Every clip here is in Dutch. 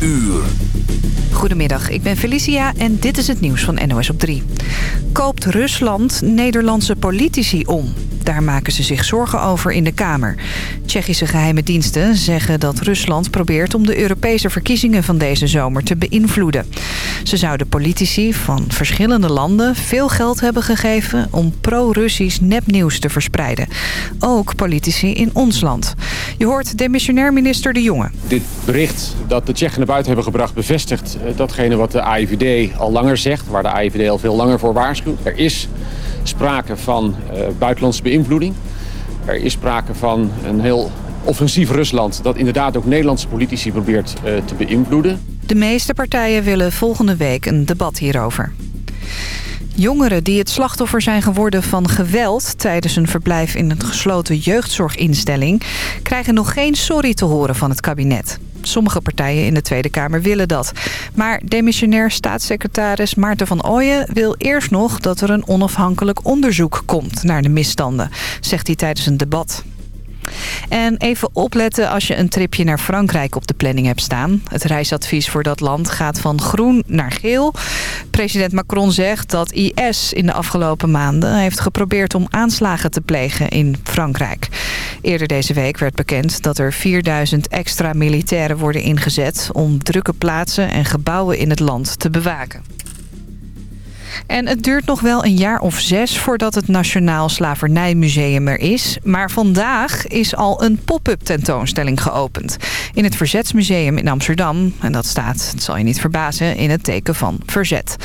uur. Goedemiddag, ik ben Felicia en dit is het nieuws van NOS op 3. Koopt Rusland Nederlandse politici om? Daar maken ze zich zorgen over in de Kamer. Tsjechische geheime diensten zeggen dat Rusland probeert om de Europese verkiezingen van deze zomer te beïnvloeden. Ze zouden politici van verschillende landen veel geld hebben gegeven om pro-Russisch nepnieuws te verspreiden. Ook politici in ons land. Je hoort demissionair minister De Jonge. Dit bericht dat de Tsjechen naar buiten hebben gebracht bevestigt eh, datgene wat de AIVD al langer zegt, waar de AIVD al veel langer voor waarschuwt. Er is sprake van uh, buitenlandse beïnvloeding. Er is sprake van een heel offensief Rusland dat inderdaad ook Nederlandse politici probeert uh, te beïnvloeden. De meeste partijen willen volgende week een debat hierover. Jongeren die het slachtoffer zijn geworden van geweld... tijdens een verblijf in een gesloten jeugdzorginstelling... krijgen nog geen sorry te horen van het kabinet. Sommige partijen in de Tweede Kamer willen dat. Maar demissionair staatssecretaris Maarten van Ooyen wil eerst nog... dat er een onafhankelijk onderzoek komt naar de misstanden, zegt hij tijdens een debat. En even opletten als je een tripje naar Frankrijk op de planning hebt staan. Het reisadvies voor dat land gaat van groen naar geel. President Macron zegt dat IS in de afgelopen maanden heeft geprobeerd om aanslagen te plegen in Frankrijk. Eerder deze week werd bekend dat er 4000 extra militairen worden ingezet om drukke plaatsen en gebouwen in het land te bewaken. En het duurt nog wel een jaar of zes voordat het Nationaal Slavernijmuseum er is. Maar vandaag is al een pop-up tentoonstelling geopend. In het Verzetsmuseum in Amsterdam. En dat staat, het zal je niet verbazen, in het teken van verzet.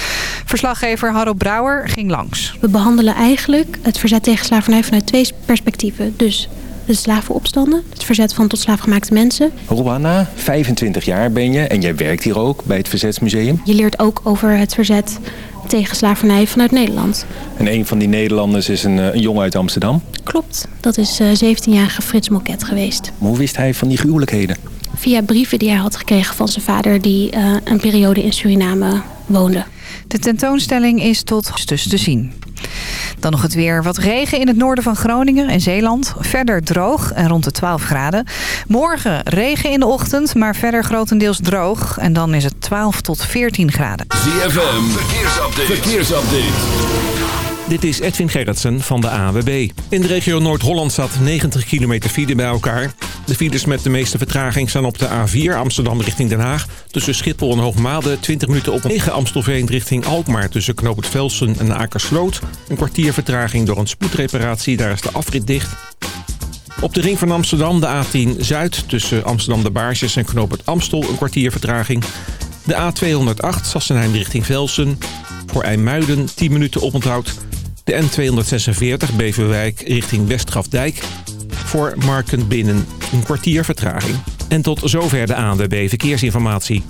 Verslaggever Harro Brouwer ging langs. We behandelen eigenlijk het verzet tegen slavernij vanuit twee perspectieven. Dus de slavenopstanden, het verzet van tot slaafgemaakte mensen. Rowana, 25 jaar ben je en jij werkt hier ook bij het Verzetsmuseum. Je leert ook over het verzet tegen slavernij vanuit Nederland. En een van die Nederlanders is een, een jongen uit Amsterdam? Klopt, dat is uh, 17-jarige Frits Moket geweest. Maar hoe wist hij van die gruwelijkheden? Via brieven die hij had gekregen van zijn vader die uh, een periode in Suriname woonde. De tentoonstelling is tot dus te zien. Dan nog het weer. Wat regen in het noorden van Groningen en Zeeland. Verder droog en rond de 12 graden. Morgen regen in de ochtend, maar verder grotendeels droog. En dan is het 12 tot 14 graden. ZFM, verkeersupdate. verkeersupdate. Dit is Edwin Gerritsen van de AWB. In de regio Noord-Holland staat 90 kilometer file bij elkaar. De files met de meeste vertraging staan op de A4 Amsterdam richting Den Haag. Tussen Schiphol en Hoogmade 20 minuten op 9 Amstelveen richting Alkmaar. Tussen Knoop het Velsen en Akersloot. Een kwartier vertraging door een spoedreparatie. Daar is de afrit dicht. Op de ring van Amsterdam de A10 Zuid tussen Amsterdam de Baarsjes en Knoop het Amstel een kwartier vertraging. De A208 Sassenheim richting Velsen. Voor IJmuiden 10 minuten oponthoud. De N246 Beverwijk richting Westgrafdijk. Voor Marken binnen een kwartier vertraging. En tot zover de ANWB Verkeersinformatie.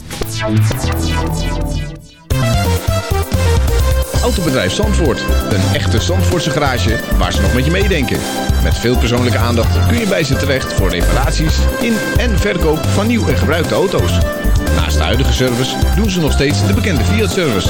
Autobedrijf Zandvoort. Een echte Zandvoortse garage waar ze nog met je meedenken. Met veel persoonlijke aandacht kun je bij ze terecht voor reparaties in en verkoop van nieuw en gebruikte auto's. Naast de huidige service doen ze nog steeds de bekende Fiat-service.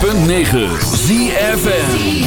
106.9 ZFN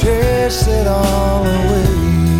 chase it all away.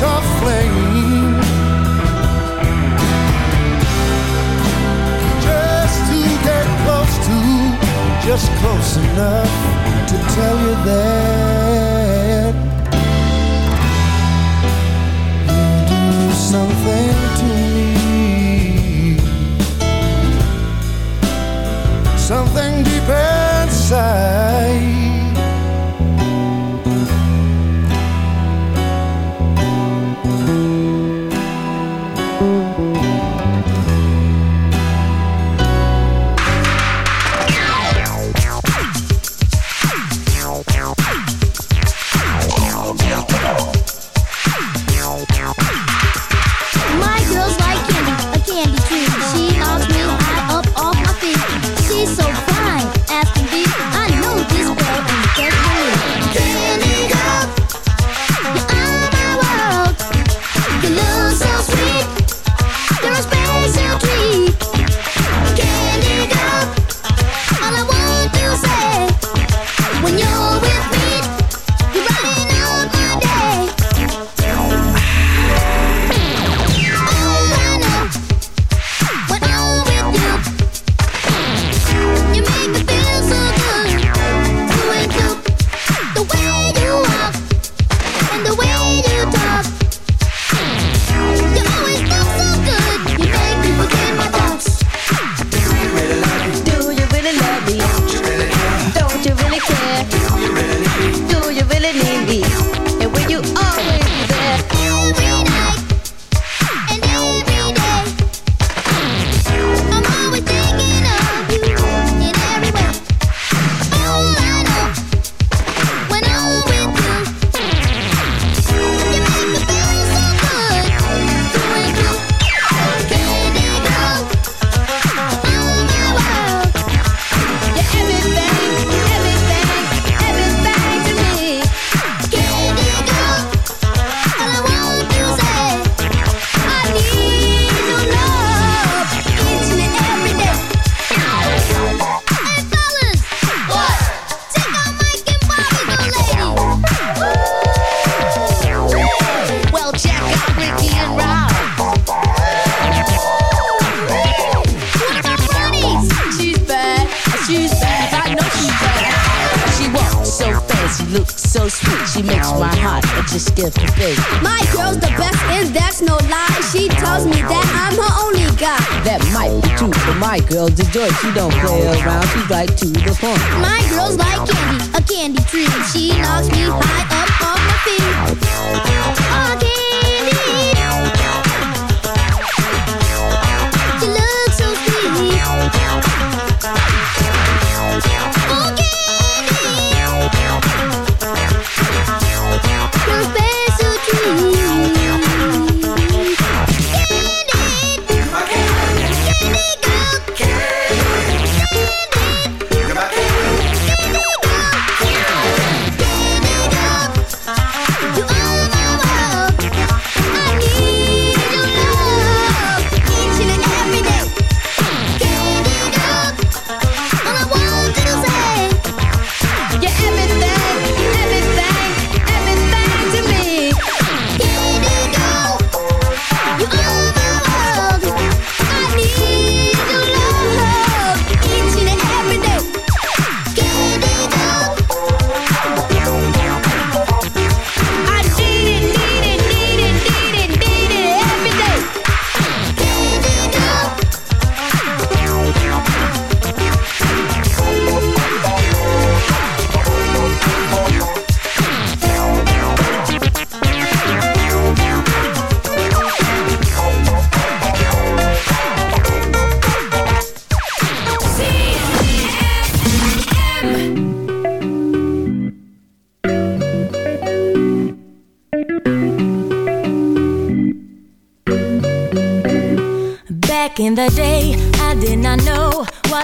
your flame Just to get close to Just close enough to tell you that You do something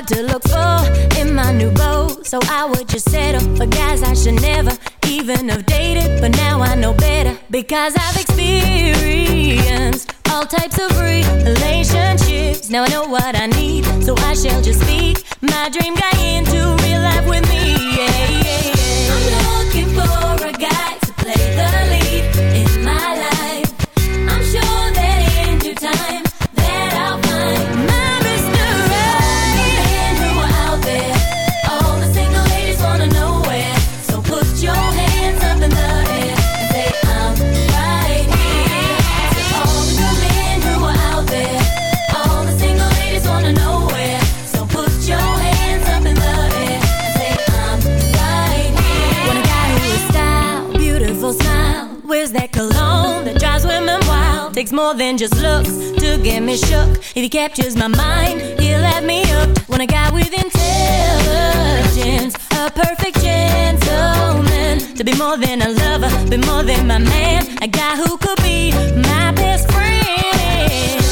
to look for in my new role. So I would just settle for guys I should never even have dated. But now I know better because I've experienced all types of relationships. Now I know what I need, so I shall just speak my dream guy into real life with me. Yeah. is that cologne that drives women wild. Takes more than just looks to get me shook. If he captures my mind, he'll have me hooked. When a guy with intelligence, a perfect gentleman, to be more than a lover, be more than my man, a guy who could be my best friend.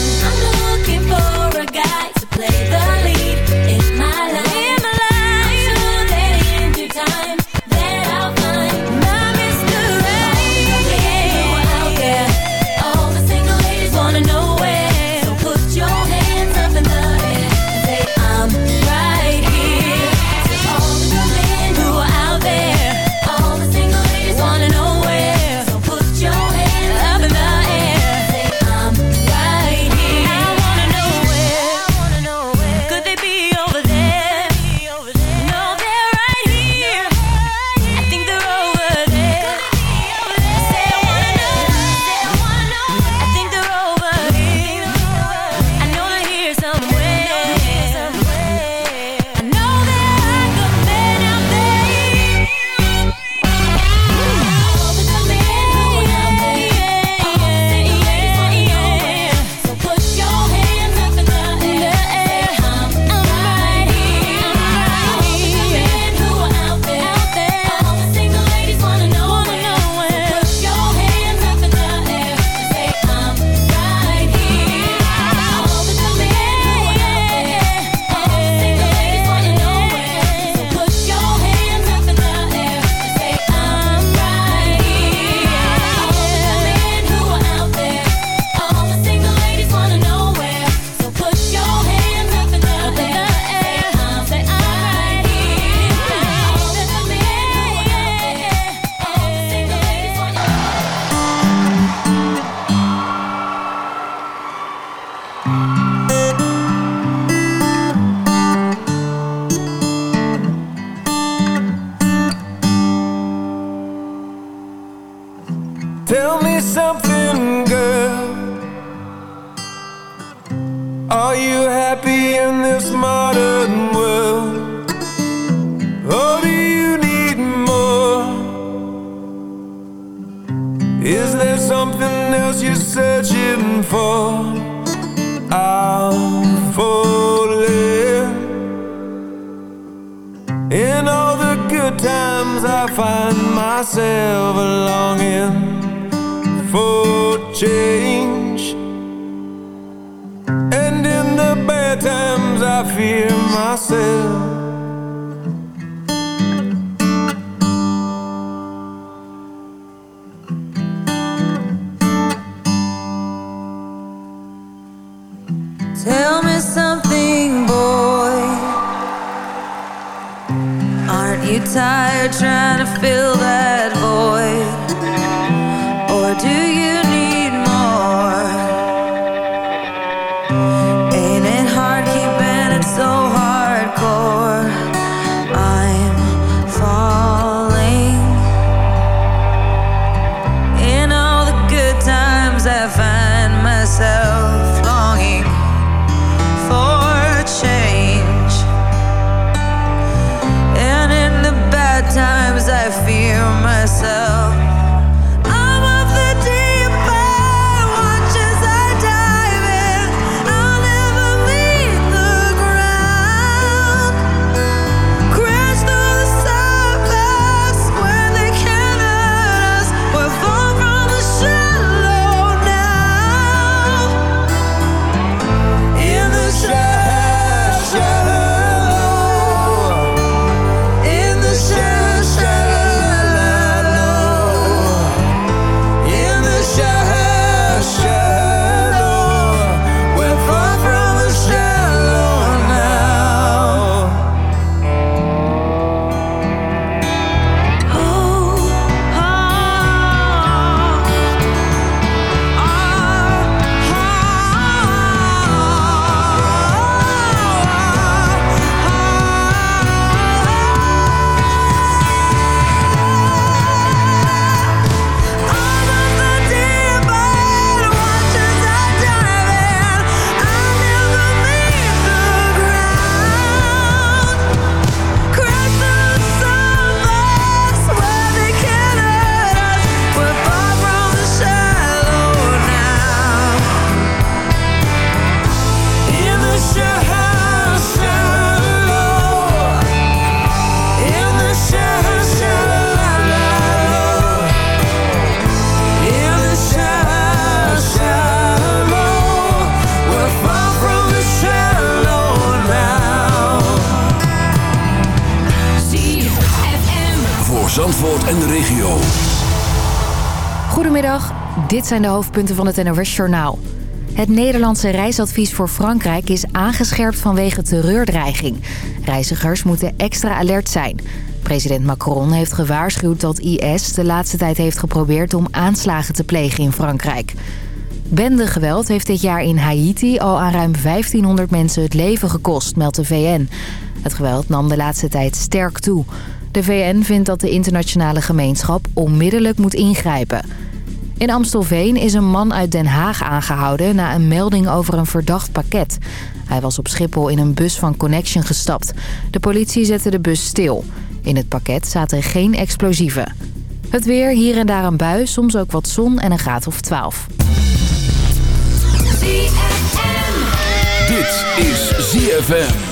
myself. Dit zijn de hoofdpunten van het NOS-journaal. Het Nederlandse reisadvies voor Frankrijk is aangescherpt vanwege terreurdreiging. Reizigers moeten extra alert zijn. President Macron heeft gewaarschuwd dat IS de laatste tijd heeft geprobeerd om aanslagen te plegen in Frankrijk. Bendegeweld heeft dit jaar in Haiti al aan ruim 1500 mensen het leven gekost, meldt de VN. Het geweld nam de laatste tijd sterk toe. De VN vindt dat de internationale gemeenschap onmiddellijk moet ingrijpen. In Amstelveen is een man uit Den Haag aangehouden na een melding over een verdacht pakket. Hij was op Schiphol in een bus van Connection gestapt. De politie zette de bus stil. In het pakket zaten geen explosieven. Het weer, hier en daar een bui, soms ook wat zon en een graad of 12. Dit is ZFM.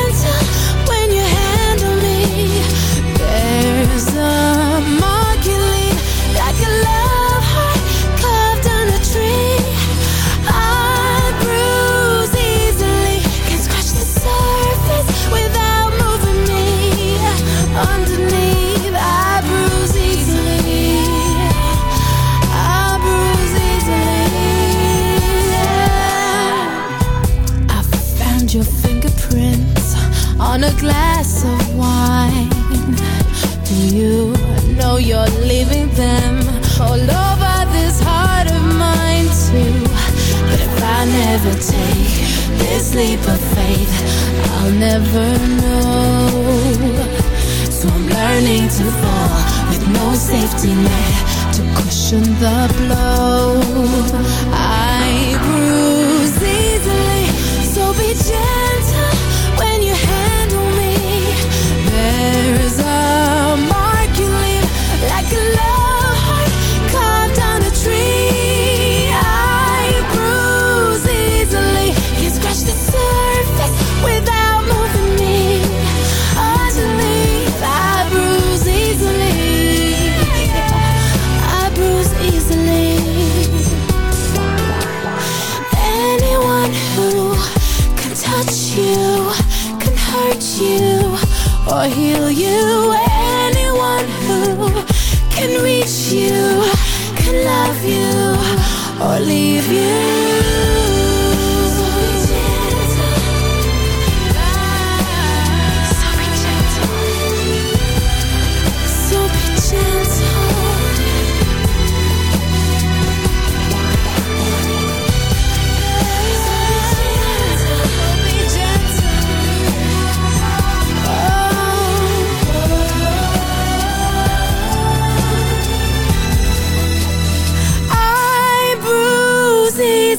desire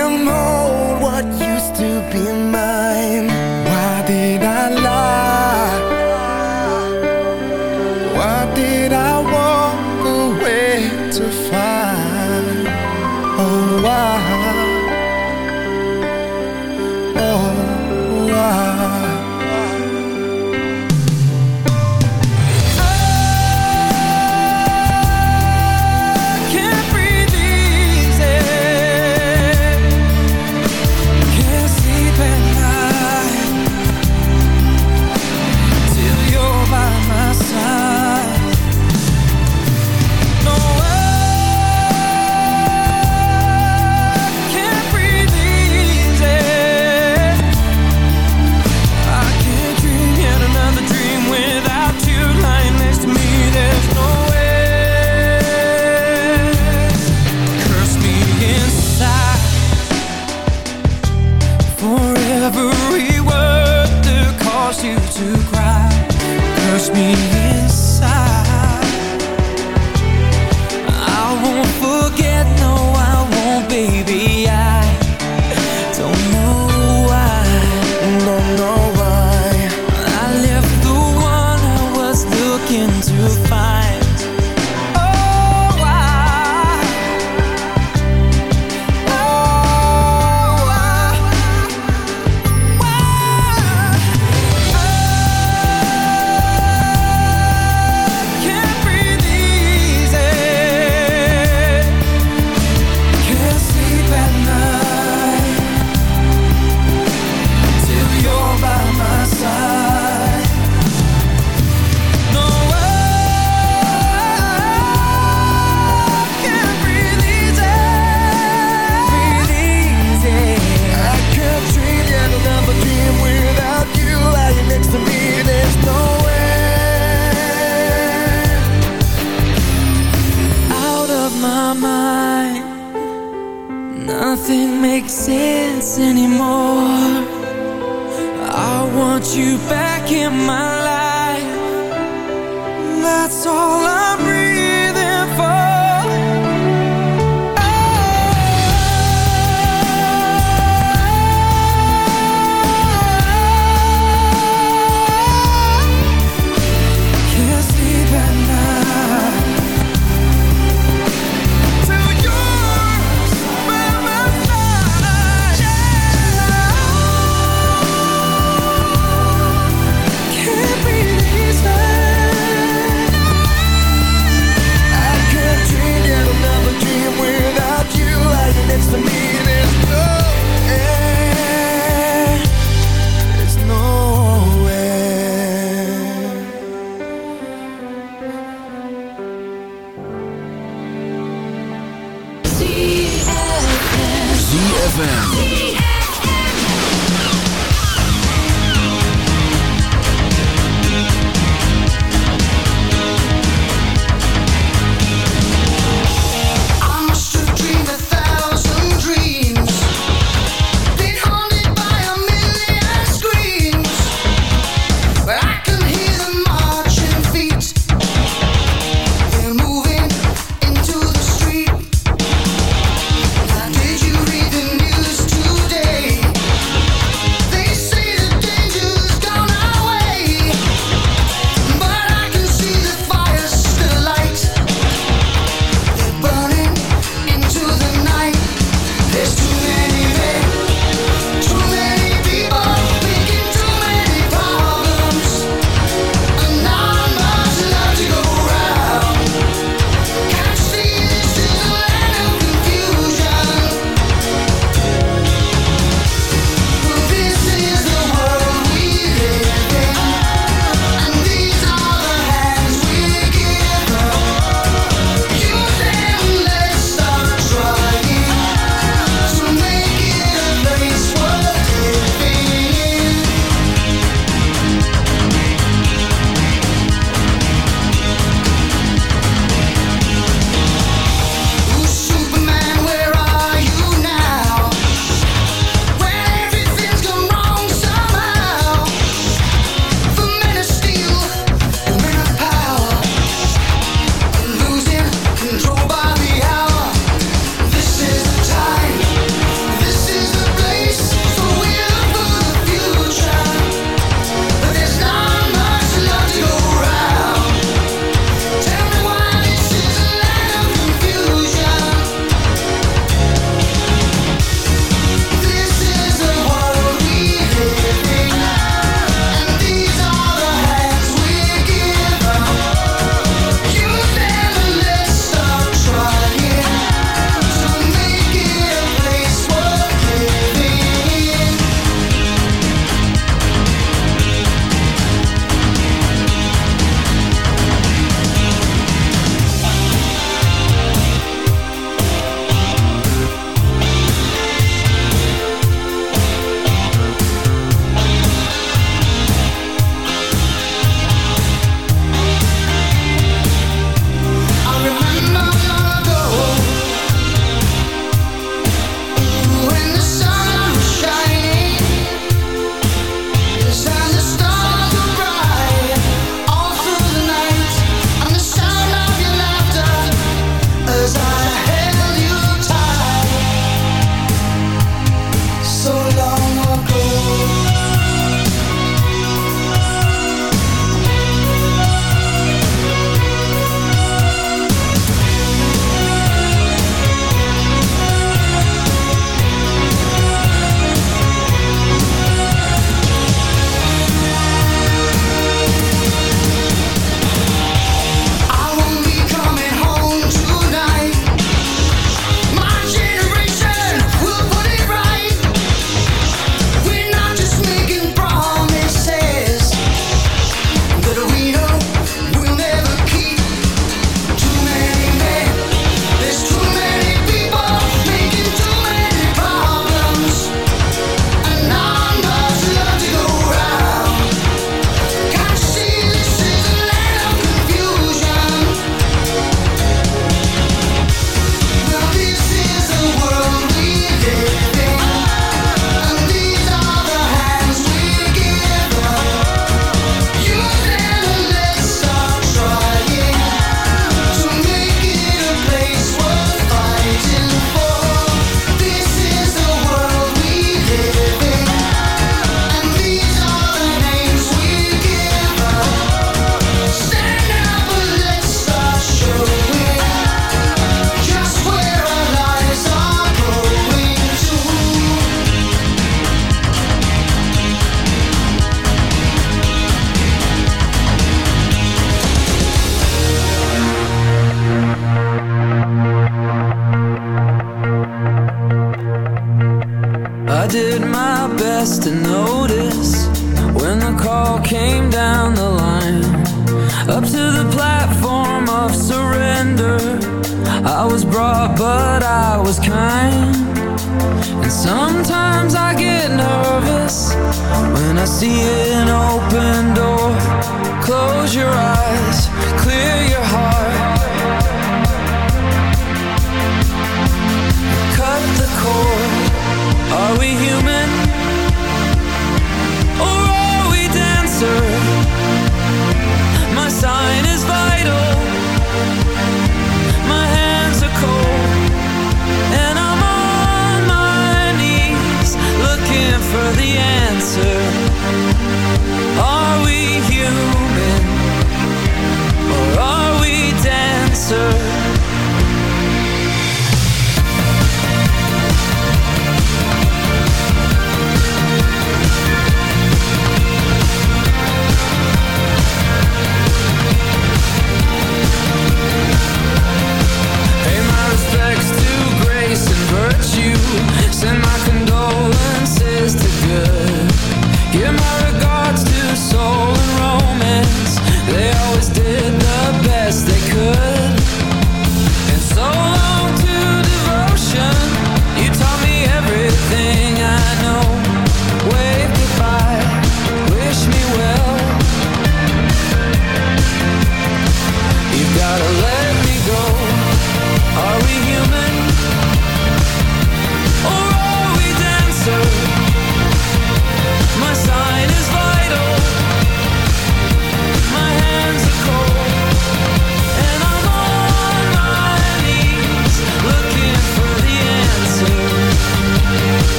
you know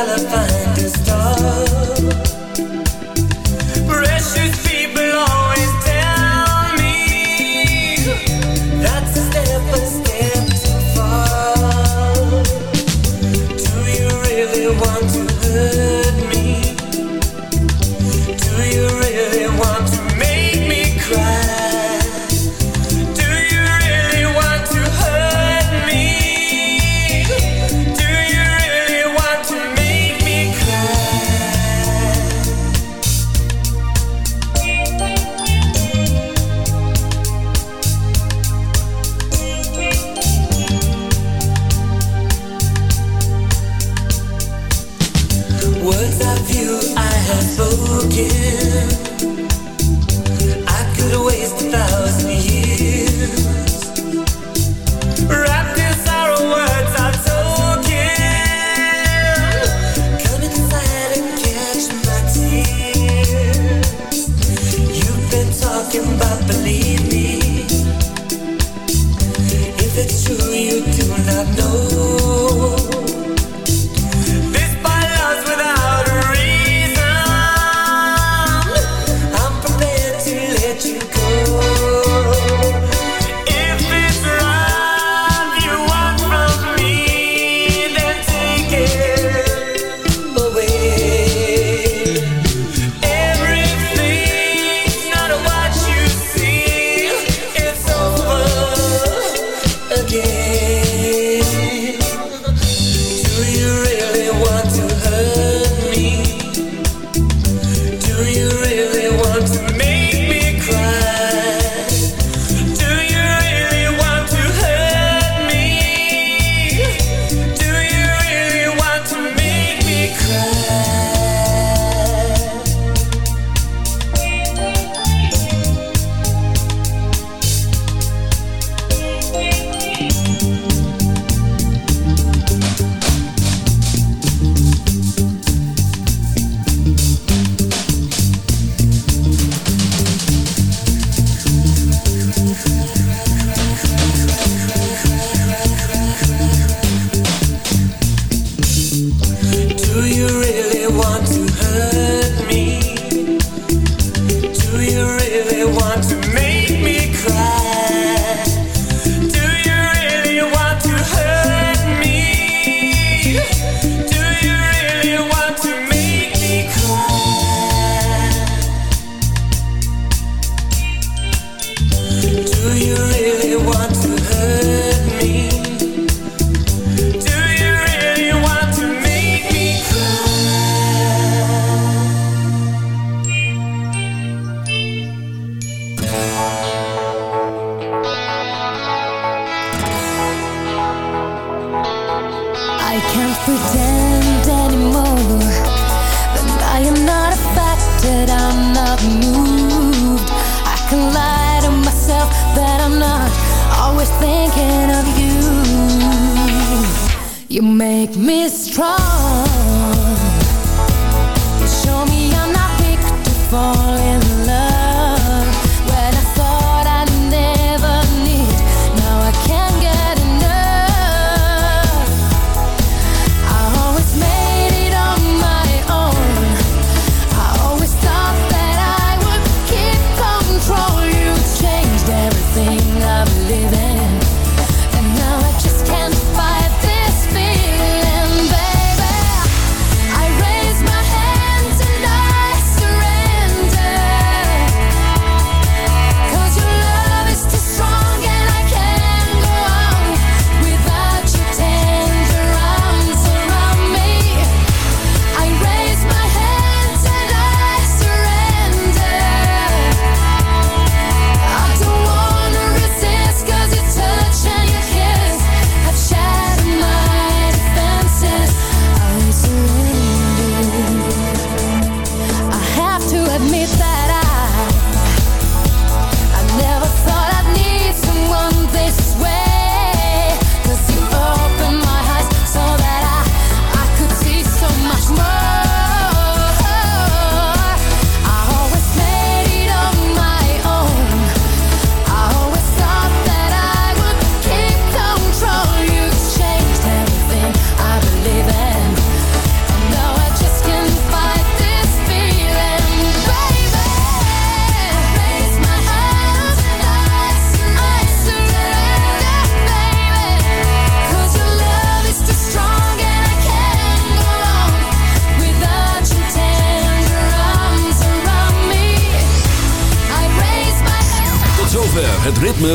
I'll find a star.